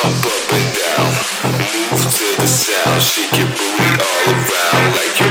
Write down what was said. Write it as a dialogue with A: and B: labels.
A: jump up and down, move to the sound, shake your booty all around like